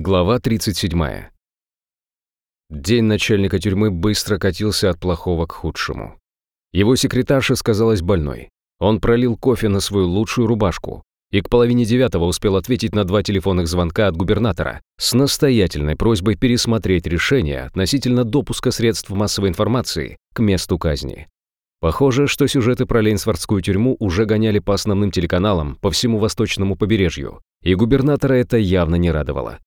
Глава 37. День начальника тюрьмы быстро катился от плохого к худшему. Его секретарша сказалась больной. Он пролил кофе на свою лучшую рубашку и к половине девятого успел ответить на два телефонных звонка от губернатора с настоятельной просьбой пересмотреть решение относительно допуска средств массовой информации к месту казни. Похоже, что сюжеты про Лейнсвардскую тюрьму уже гоняли по основным телеканалам по всему восточному побережью, и губернатора это явно не радовало.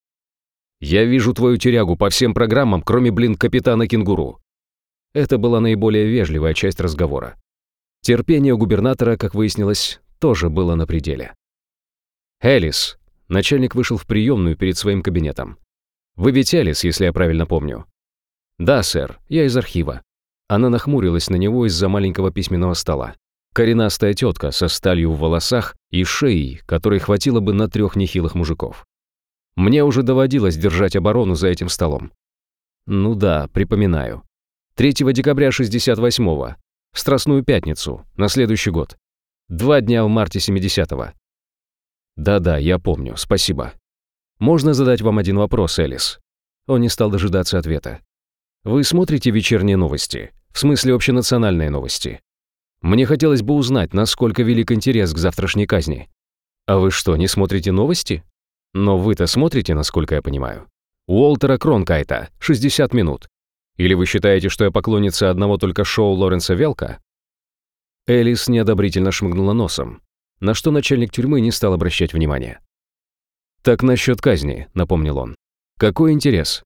Я вижу твою тюрягу по всем программам, кроме, блин, капитана Кенгуру». Это была наиболее вежливая часть разговора. Терпение губернатора, как выяснилось, тоже было на пределе. «Элис», — начальник вышел в приемную перед своим кабинетом. «Вы ведь Элис, если я правильно помню?» «Да, сэр, я из архива». Она нахмурилась на него из-за маленького письменного стола. Коренастая тетка со сталью в волосах и шеей, которой хватило бы на трех нехилых мужиков. Мне уже доводилось держать оборону за этим столом. Ну да, припоминаю. 3 декабря 68-го, в Страстную пятницу, на следующий год. Два дня в марте 70-го. Да-да, я помню, спасибо. Можно задать вам один вопрос, Элис? Он не стал дожидаться ответа. Вы смотрите вечерние новости? В смысле общенациональные новости? Мне хотелось бы узнать, насколько велик интерес к завтрашней казни. А вы что, не смотрите новости? Но вы-то смотрите, насколько я понимаю. Уолтера Кронкайта, 60 минут. Или вы считаете, что я поклонница одного только шоу Лоренса Велка? Элис неодобрительно шмыгнула носом, на что начальник тюрьмы не стал обращать внимания. «Так насчет казни», — напомнил он. «Какой интерес?»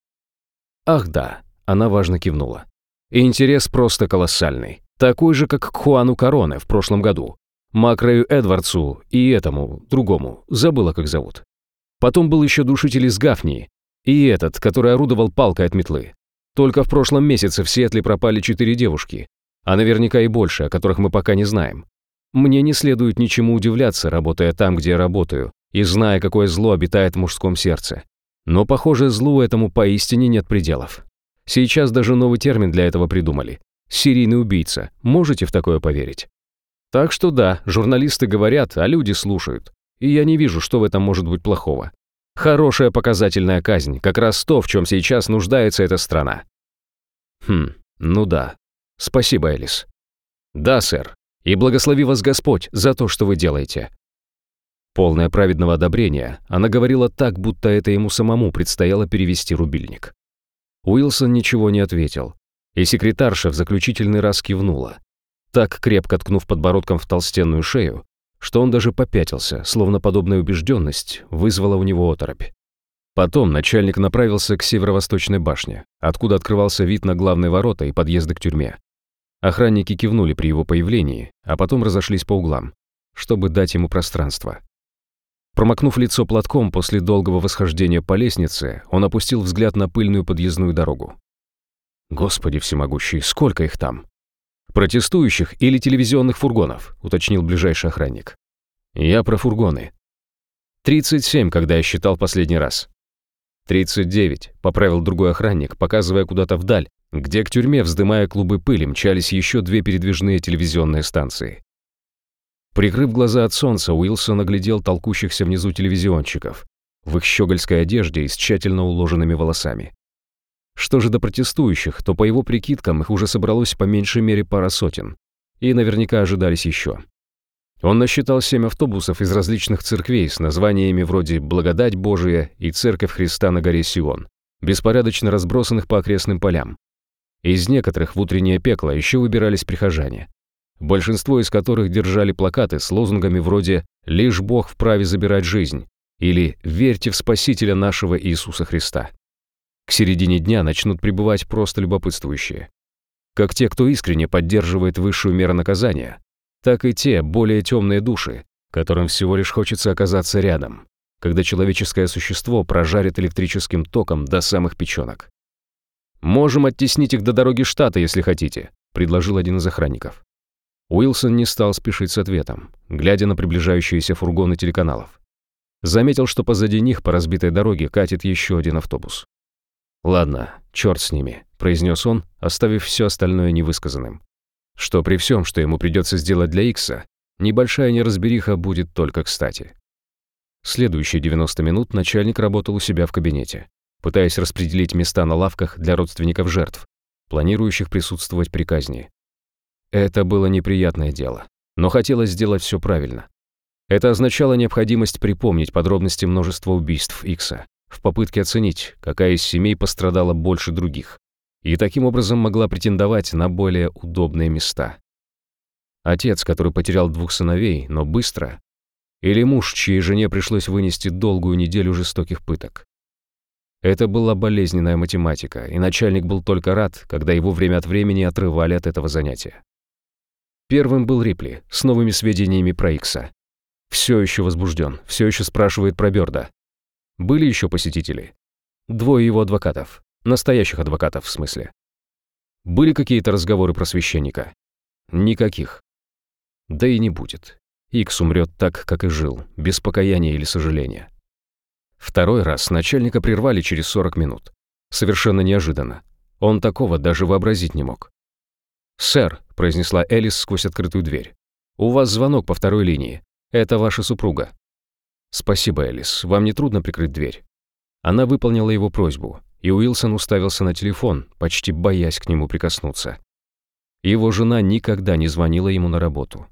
«Ах да», — она важно кивнула. «Интерес просто колоссальный. Такой же, как к Хуану Короне в прошлом году. Макрею Эдвардсу и этому, другому, забыла, как зовут. Потом был еще душитель из Гафнии. И этот, который орудовал палкой от метлы. Только в прошлом месяце в Сиэтле пропали четыре девушки. А наверняка и больше, о которых мы пока не знаем. Мне не следует ничему удивляться, работая там, где я работаю, и зная, какое зло обитает в мужском сердце. Но, похоже, злу этому поистине нет пределов. Сейчас даже новый термин для этого придумали. Серийный убийца. Можете в такое поверить? Так что да, журналисты говорят, а люди слушают. И я не вижу, что в этом может быть плохого. Хорошая показательная казнь, как раз то, в чем сейчас нуждается эта страна. Хм, ну да. Спасибо, Элис. Да, сэр. И благослови вас Господь за то, что вы делаете. Полное праведного одобрения, она говорила так, будто это ему самому предстояло перевести рубильник. Уилсон ничего не ответил, и секретарша в заключительный раз кивнула, так крепко ткнув подбородком в толстенную шею, что он даже попятился, словно подобная убежденность вызвала у него оторопь. Потом начальник направился к северо-восточной башне, откуда открывался вид на главные ворота и подъезды к тюрьме. Охранники кивнули при его появлении, а потом разошлись по углам, чтобы дать ему пространство. Промокнув лицо платком после долгого восхождения по лестнице, он опустил взгляд на пыльную подъездную дорогу. «Господи всемогущий, сколько их там!» «Протестующих или телевизионных фургонов», — уточнил ближайший охранник. «Я про фургоны». «37, когда я считал последний раз». «39», — поправил другой охранник, показывая куда-то вдаль, где к тюрьме, вздымая клубы пыли, мчались еще две передвижные телевизионные станции. Прикрыв глаза от солнца, Уилсон оглядел толкущихся внизу телевизионщиков в их щегольской одежде и с тщательно уложенными волосами. Что же до протестующих, то по его прикидкам их уже собралось по меньшей мере пара сотен. И наверняка ожидались еще. Он насчитал семь автобусов из различных церквей с названиями вроде «Благодать Божия» и «Церковь Христа на горе Сион», беспорядочно разбросанных по окрестным полям. Из некоторых в утреннее пекло еще выбирались прихожане, большинство из которых держали плакаты с лозунгами вроде «Лишь Бог вправе забирать жизнь» или «Верьте в Спасителя нашего Иисуса Христа». К середине дня начнут прибывать просто любопытствующие. Как те, кто искренне поддерживает высшую меру наказания, так и те более темные души, которым всего лишь хочется оказаться рядом, когда человеческое существо прожарит электрическим током до самых печенок. «Можем оттеснить их до дороги штата, если хотите», — предложил один из охранников. Уилсон не стал спешить с ответом, глядя на приближающиеся фургоны телеканалов. Заметил, что позади них по разбитой дороге катит еще один автобус. «Ладно, черт с ними», — произнес он, оставив все остальное невысказанным. Что при всем, что ему придется сделать для Икса, небольшая неразбериха будет только кстати. Следующие 90 минут начальник работал у себя в кабинете, пытаясь распределить места на лавках для родственников жертв, планирующих присутствовать при казни. Это было неприятное дело, но хотелось сделать все правильно. Это означало необходимость припомнить подробности множества убийств Икса в попытке оценить, какая из семей пострадала больше других, и таким образом могла претендовать на более удобные места. Отец, который потерял двух сыновей, но быстро, или муж, чьей жене пришлось вынести долгую неделю жестоких пыток. Это была болезненная математика, и начальник был только рад, когда его время от времени отрывали от этого занятия. Первым был Рипли с новыми сведениями про Икса. Все еще возбужден, все еще спрашивает про Бёрда. Были еще посетители? Двое его адвокатов. Настоящих адвокатов, в смысле. Были какие-то разговоры про священника? Никаких. Да и не будет. Икс умрет так, как и жил, без покаяния или сожаления. Второй раз начальника прервали через 40 минут. Совершенно неожиданно. Он такого даже вообразить не мог. «Сэр», — произнесла Элис сквозь открытую дверь, — «у вас звонок по второй линии. Это ваша супруга». «Спасибо, Элис. Вам не трудно прикрыть дверь?» Она выполнила его просьбу, и Уилсон уставился на телефон, почти боясь к нему прикоснуться. Его жена никогда не звонила ему на работу.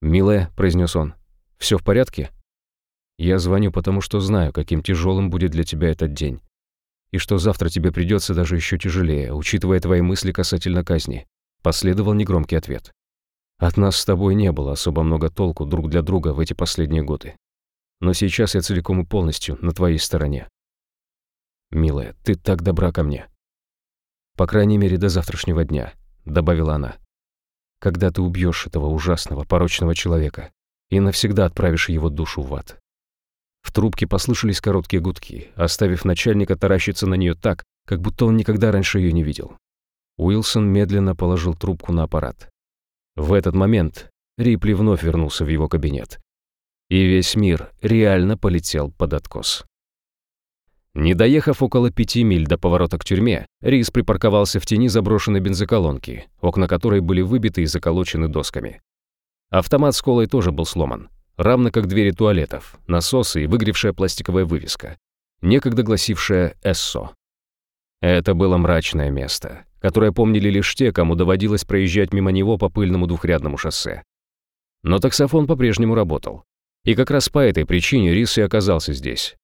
«Милая», — произнес он, — «все в порядке?» «Я звоню, потому что знаю, каким тяжелым будет для тебя этот день. И что завтра тебе придется даже еще тяжелее, учитывая твои мысли касательно казни», — последовал негромкий ответ. «От нас с тобой не было особо много толку друг для друга в эти последние годы. Но сейчас я целиком и полностью на твоей стороне. Милая, ты так добра ко мне. По крайней мере, до завтрашнего дня», — добавила она когда ты убьешь этого ужасного, порочного человека и навсегда отправишь его душу в ад. В трубке послышались короткие гудки, оставив начальника таращиться на нее так, как будто он никогда раньше ее не видел. Уилсон медленно положил трубку на аппарат. В этот момент Рипли вновь вернулся в его кабинет. И весь мир реально полетел под откос. Не доехав около пяти миль до поворота к тюрьме, Рис припарковался в тени заброшенной бензоколонки, окна которой были выбиты и заколочены досками. Автомат с колой тоже был сломан, равно как двери туалетов, насосы и выгревшая пластиковая вывеска, некогда гласившая «Эссо». Это было мрачное место, которое помнили лишь те, кому доводилось проезжать мимо него по пыльному двухрядному шоссе. Но таксофон по-прежнему работал. И как раз по этой причине Рис и оказался здесь,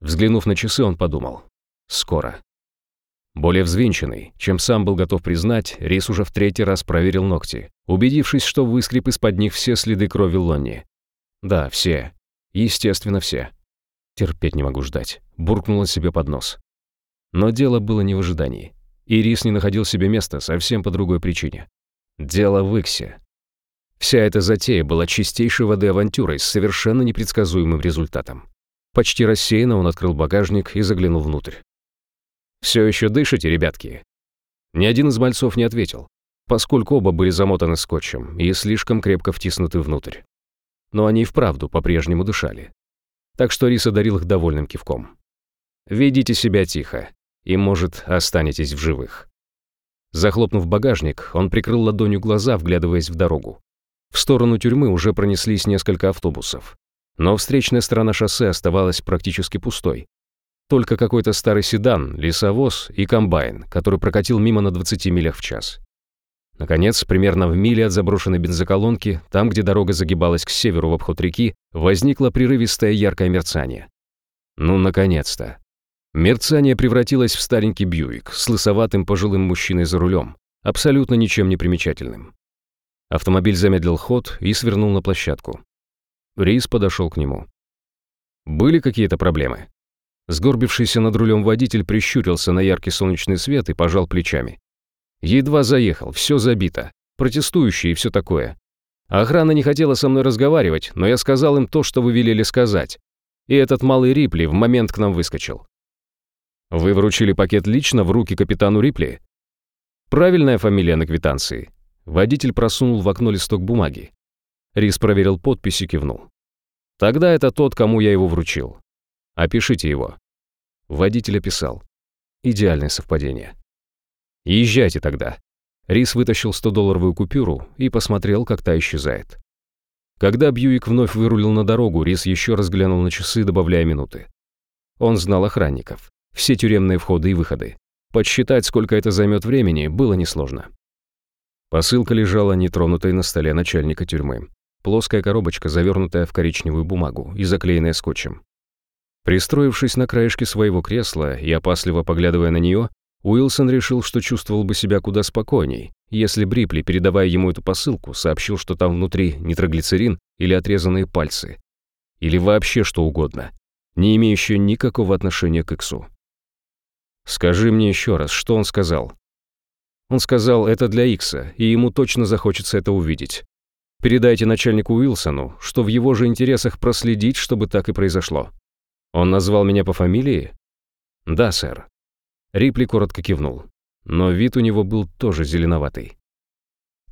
Взглянув на часы, он подумал. Скоро. Более взвинченный, чем сам был готов признать, Рис уже в третий раз проверил ногти, убедившись, что выскреб из-под них все следы крови Лонни. Да, все. Естественно, все. Терпеть не могу ждать. Буркнула себе под нос. Но дело было не в ожидании. И Рис не находил себе места совсем по другой причине. Дело в Иксе. Вся эта затея была чистейшей воды авантюрой с совершенно непредсказуемым результатом. Почти рассеянно он открыл багажник и заглянул внутрь. «Все еще дышите, ребятки?» Ни один из мальцов не ответил, поскольку оба были замотаны скотчем и слишком крепко втиснуты внутрь. Но они и вправду по-прежнему дышали. Так что Рис одарил их довольным кивком. «Ведите себя тихо, и, может, останетесь в живых». Захлопнув багажник, он прикрыл ладонью глаза, вглядываясь в дорогу. В сторону тюрьмы уже пронеслись несколько автобусов. Но встречная сторона шоссе оставалась практически пустой. Только какой-то старый седан, лесовоз и комбайн, который прокатил мимо на 20 милях в час. Наконец, примерно в миле от заброшенной бензоколонки, там, где дорога загибалась к северу в обход реки, возникло прерывистое яркое мерцание. Ну, наконец-то. Мерцание превратилось в старенький Бьюик с лысоватым пожилым мужчиной за рулем, абсолютно ничем не примечательным. Автомобиль замедлил ход и свернул на площадку. Рис подошел к нему. Были какие-то проблемы? Сгорбившийся над рулем водитель прищурился на яркий солнечный свет и пожал плечами. Едва заехал, все забито, протестующие и все такое. Охрана не хотела со мной разговаривать, но я сказал им то, что вы велели сказать. И этот малый Рипли в момент к нам выскочил. Вы вручили пакет лично в руки капитану Рипли? Правильная фамилия на квитанции. Водитель просунул в окно листок бумаги. Рис проверил подпись и кивнул. Тогда это тот, кому я его вручил. Опишите его. Водитель описал. Идеальное совпадение. Езжайте тогда. Рис вытащил 100-долларовую купюру и посмотрел, как та исчезает. Когда Бьюик вновь вырулил на дорогу, Рис еще раз глянул на часы, добавляя минуты. Он знал охранников, все тюремные входы и выходы. Подсчитать, сколько это займет времени, было несложно. Посылка лежала нетронутой на столе начальника тюрьмы. Плоская коробочка, завернутая в коричневую бумагу и заклеенная скотчем. Пристроившись на краешке своего кресла и опасливо поглядывая на нее, Уилсон решил, что чувствовал бы себя куда спокойней, если Брипли, передавая ему эту посылку, сообщил, что там внутри нитроглицерин или отрезанные пальцы. Или вообще что угодно, не имеющее никакого отношения к Иксу. «Скажи мне еще раз, что он сказал?» Он сказал, это для Икса, и ему точно захочется это увидеть. Передайте начальнику Уилсону, что в его же интересах проследить, чтобы так и произошло. Он назвал меня по фамилии? Да, сэр. Рипли коротко кивнул, но вид у него был тоже зеленоватый.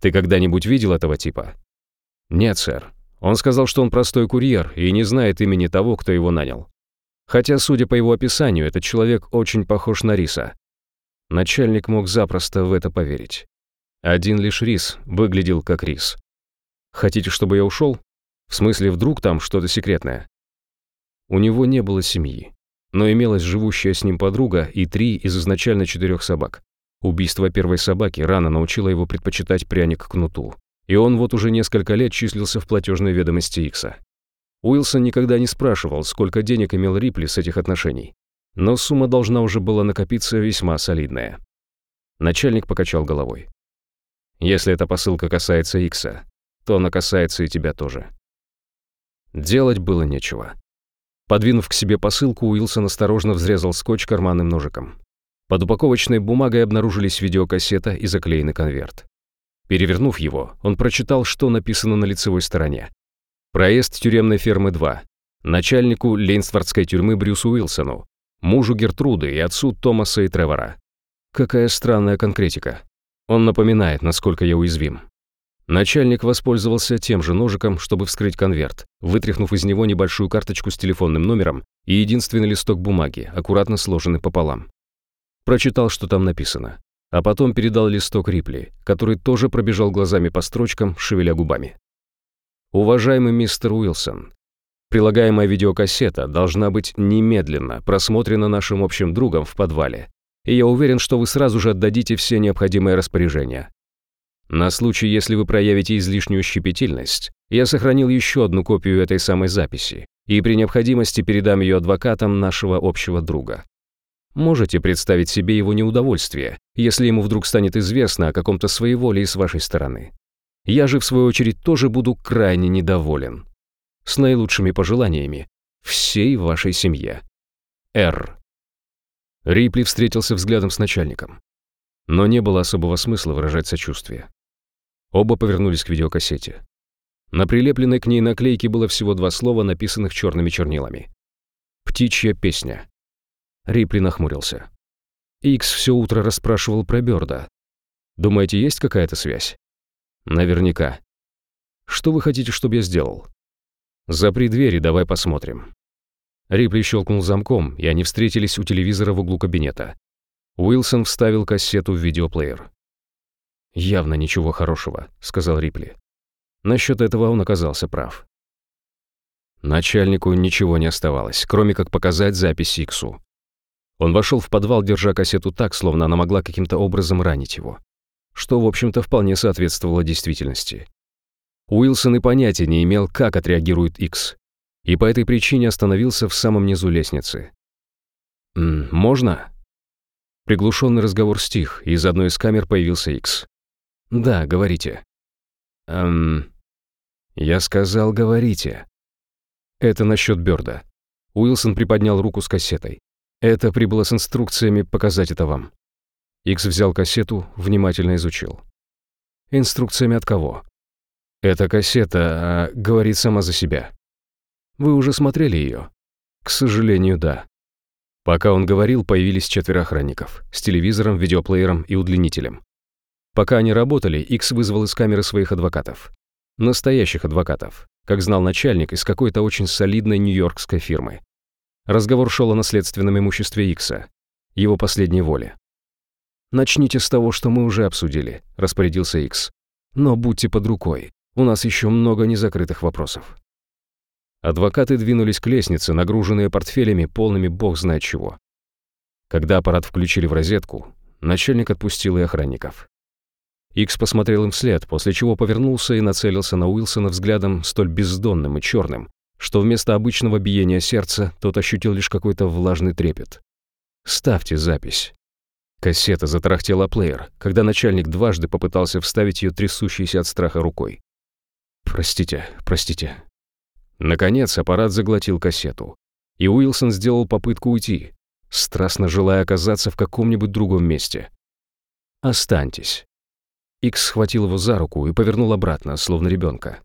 Ты когда-нибудь видел этого типа? Нет, сэр. Он сказал, что он простой курьер и не знает имени того, кто его нанял. Хотя, судя по его описанию, этот человек очень похож на Риса. Начальник мог запросто в это поверить. Один лишь Рис выглядел как Рис. Хотите, чтобы я ушел? В смысле, вдруг там что-то секретное? У него не было семьи но имелась живущая с ним подруга и три из изначально четырех собак. Убийство первой собаки рано научило его предпочитать пряник к кнуту, и он вот уже несколько лет числился в платежной ведомости Икса. Уилсон никогда не спрашивал, сколько денег имел Рипли с этих отношений, но сумма должна уже была накопиться весьма солидная. Начальник покачал головой. «Если эта посылка касается Икса, то она касается и тебя тоже». Делать было нечего. Подвинув к себе посылку, Уилсон осторожно взрезал скотч карманным ножиком. Под упаковочной бумагой обнаружились видеокассета и заклеенный конверт. Перевернув его, он прочитал, что написано на лицевой стороне. Проезд тюремной фермы 2. Начальнику Лейнствардской тюрьмы Брюсу Уилсону, мужу Гертруды и отцу Томаса и Тревора. Какая странная конкретика. Он напоминает, насколько я уязвим. Начальник воспользовался тем же ножиком, чтобы вскрыть конверт, вытряхнув из него небольшую карточку с телефонным номером и единственный листок бумаги, аккуратно сложенный пополам. Прочитал, что там написано, а потом передал листок Рипли, который тоже пробежал глазами по строчкам, шевеля губами. «Уважаемый мистер Уилсон, прилагаемая видеокассета должна быть немедленно просмотрена нашим общим другом в подвале, и я уверен, что вы сразу же отдадите все необходимые распоряжения. На случай, если вы проявите излишнюю щепетильность, я сохранил еще одну копию этой самой записи и при необходимости передам ее адвокатам нашего общего друга. Можете представить себе его неудовольствие, если ему вдруг станет известно о каком-то своеволии с вашей стороны. Я же, в свою очередь, тоже буду крайне недоволен. С наилучшими пожеланиями всей вашей семье. Р. Рипли встретился взглядом с начальником. Но не было особого смысла выражать сочувствие. Оба повернулись к видеокассете. На прилепленной к ней наклейке было всего два слова, написанных черными чернилами. «Птичья песня». Рипли нахмурился. Икс все утро расспрашивал про Бёрда. Думаете, есть какая-то связь? Наверняка. Что вы хотите, чтобы я сделал? Запри двери, давай посмотрим. Рипли щелкнул замком, и они встретились у телевизора в углу кабинета. Уилсон вставил кассету в видеоплеер. «Явно ничего хорошего», — сказал Рипли. Насчет этого он оказался прав. Начальнику ничего не оставалось, кроме как показать запись Иксу. Он вошел в подвал, держа кассету так, словно она могла каким-то образом ранить его. Что, в общем-то, вполне соответствовало действительности. Уилсон и понятия не имел, как отреагирует Икс, и по этой причине остановился в самом низу лестницы. «Можно?» Приглушенный разговор стих, и из одной из камер появился Икс. «Да, говорите». «Эм...» «Я сказал, говорите». «Это насчет Бёрда». Уилсон приподнял руку с кассетой. «Это прибыло с инструкциями показать это вам». Икс взял кассету, внимательно изучил. «Инструкциями от кого?» «Эта кассета а, говорит сама за себя». «Вы уже смотрели ее?» «К сожалению, да». Пока он говорил, появились четверо охранников с телевизором, видеоплеером и удлинителем. Пока они работали, Икс вызвал из камеры своих адвокатов. Настоящих адвокатов, как знал начальник из какой-то очень солидной нью-йоркской фирмы. Разговор шел о наследственном имуществе Икса, его последней воле. «Начните с того, что мы уже обсудили», — распорядился Икс. «Но будьте под рукой. У нас еще много незакрытых вопросов. Адвокаты двинулись к лестнице, нагруженные портфелями, полными бог знает чего. Когда аппарат включили в розетку, начальник отпустил и охранников. Икс посмотрел им вслед, после чего повернулся и нацелился на Уилсона взглядом столь бездонным и черным, что вместо обычного биения сердца тот ощутил лишь какой-то влажный трепет. «Ставьте запись». Кассета затарахтела плеер, когда начальник дважды попытался вставить ее трясущейся от страха рукой. «Простите, простите». Наконец аппарат заглотил кассету, и Уилсон сделал попытку уйти, страстно желая оказаться в каком-нибудь другом месте. «Останьтесь». Икс схватил его за руку и повернул обратно, словно ребенка.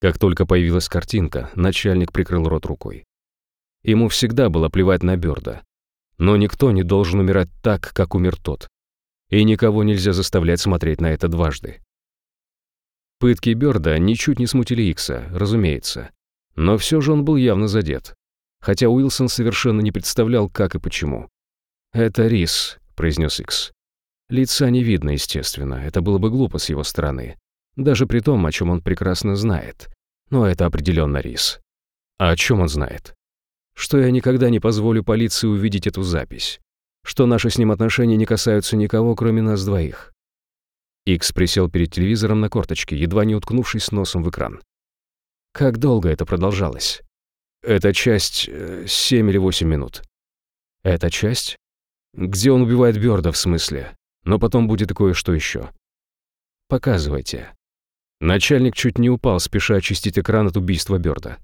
Как только появилась картинка, начальник прикрыл рот рукой. Ему всегда было плевать на Бёрда. Но никто не должен умирать так, как умер тот. И никого нельзя заставлять смотреть на это дважды. Пытки Бёрда ничуть не смутили Икса, разумеется. Но все же он был явно задет хотя Уилсон совершенно не представлял, как и почему. «Это рис», — произнес Икс. Лица не видно, естественно, это было бы глупо с его стороны. Даже при том, о чем он прекрасно знает. Но это определенно рис. А о чем он знает? Что я никогда не позволю полиции увидеть эту запись. Что наши с ним отношения не касаются никого, кроме нас двоих. Икс присел перед телевизором на корточке, едва не уткнувшись носом в экран. Как долго это продолжалось? Это часть э, семь или восемь минут. Это часть? Где он убивает Бёрда, в смысле? Но потом будет кое-что еще. Показывайте. Начальник чуть не упал, спеша очистить экран от убийства Бёрда.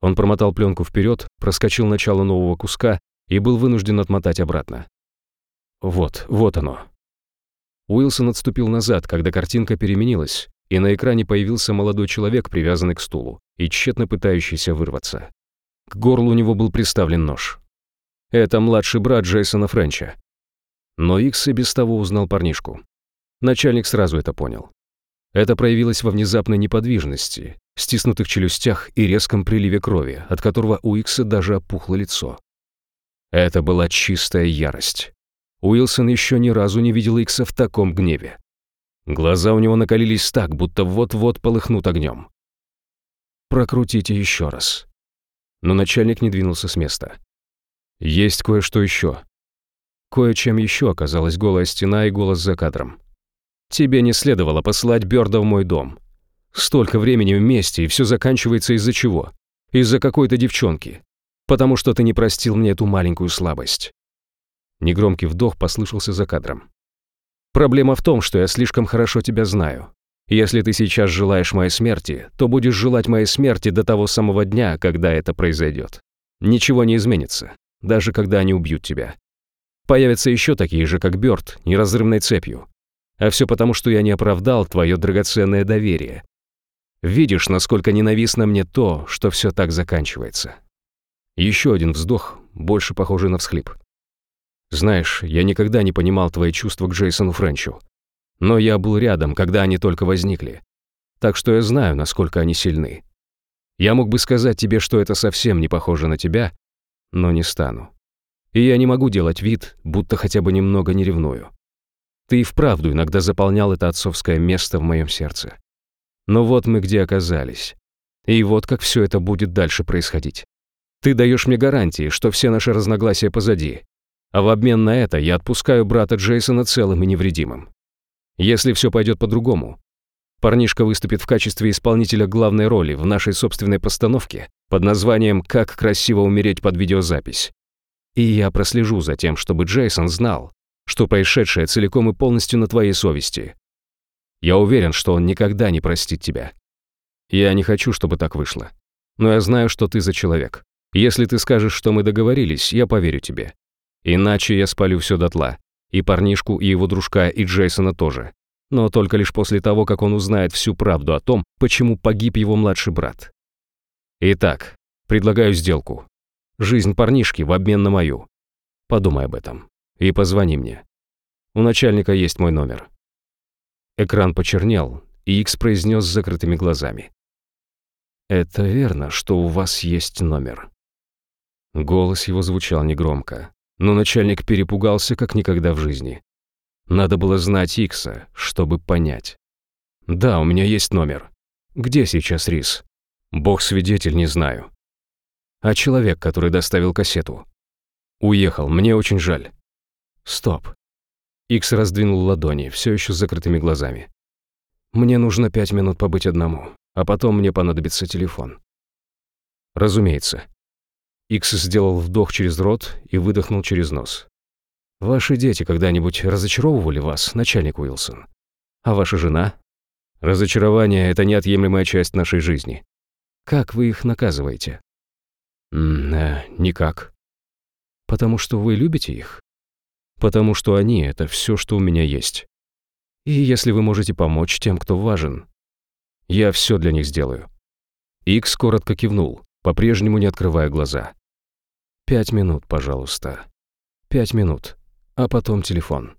Он промотал пленку вперед, проскочил начало нового куска и был вынужден отмотать обратно. Вот, вот оно. Уилсон отступил назад, когда картинка переменилась, и на экране появился молодой человек, привязанный к стулу и тщетно пытающийся вырваться. К горлу у него был приставлен нож. Это младший брат Джейсона Френча. Но Икс и без того узнал парнишку. Начальник сразу это понял. Это проявилось во внезапной неподвижности, стиснутых челюстях и резком приливе крови, от которого у Икса даже опухло лицо. Это была чистая ярость. Уилсон еще ни разу не видел Икса в таком гневе. Глаза у него накалились так, будто вот-вот полыхнут огнем. «Прокрутите еще раз», но начальник не двинулся с места. «Есть кое-что еще». Кое-чем еще оказалась голая стена и голос за кадром. «Тебе не следовало посылать Бёрда в мой дом. Столько времени вместе, и все заканчивается из-за чего? Из-за какой-то девчонки. Потому что ты не простил мне эту маленькую слабость». Негромкий вдох послышался за кадром. «Проблема в том, что я слишком хорошо тебя знаю. Если ты сейчас желаешь моей смерти, то будешь желать моей смерти до того самого дня, когда это произойдет. Ничего не изменится, даже когда они убьют тебя. Появятся еще такие же, как Бёрд, неразрывной цепью. А все потому, что я не оправдал твое драгоценное доверие. Видишь, насколько ненавистно мне то, что все так заканчивается. Еще один вздох, больше похожий на всхлип. Знаешь, я никогда не понимал твои чувства к Джейсону Френчу. Но я был рядом, когда они только возникли. Так что я знаю, насколько они сильны. Я мог бы сказать тебе, что это совсем не похоже на тебя, но не стану. И я не могу делать вид, будто хотя бы немного не ревную. Ты и вправду иногда заполнял это отцовское место в моем сердце. Но вот мы где оказались. И вот как все это будет дальше происходить. Ты даешь мне гарантии, что все наши разногласия позади. А в обмен на это я отпускаю брата Джейсона целым и невредимым. Если все пойдет по-другому, парнишка выступит в качестве исполнителя главной роли в нашей собственной постановке под названием «Как красиво умереть под видеозапись». И я прослежу за тем, чтобы Джейсон знал, что происшедшее целиком и полностью на твоей совести. Я уверен, что он никогда не простит тебя. Я не хочу, чтобы так вышло. Но я знаю, что ты за человек. Если ты скажешь, что мы договорились, я поверю тебе. Иначе я спалю все дотла. И парнишку, и его дружка, и Джейсона тоже. Но только лишь после того, как он узнает всю правду о том, почему погиб его младший брат. Итак, предлагаю сделку. Жизнь парнишки в обмен на мою. Подумай об этом. И позвони мне. У начальника есть мой номер. Экран почернел, и Икс произнес с закрытыми глазами. «Это верно, что у вас есть номер». Голос его звучал негромко, но начальник перепугался как никогда в жизни. Надо было знать Икса, чтобы понять. «Да, у меня есть номер. Где сейчас Рис? Бог свидетель, не знаю. А человек, который доставил кассету? Уехал, мне очень жаль. Стоп. Икс раздвинул ладони, все еще с закрытыми глазами. Мне нужно пять минут побыть одному, а потом мне понадобится телефон. Разумеется. Икс сделал вдох через рот и выдохнул через нос. Ваши дети когда-нибудь разочаровывали вас, начальник Уилсон? А ваша жена? Разочарование — это неотъемлемая часть нашей жизни. Как вы их наказываете? М э, никак. Потому что вы любите их? Потому что они — это все, что у меня есть. И если вы можете помочь тем, кто важен, я все для них сделаю. Икс коротко кивнул, по-прежнему не открывая глаза. «Пять минут, пожалуйста. Пять минут, а потом телефон».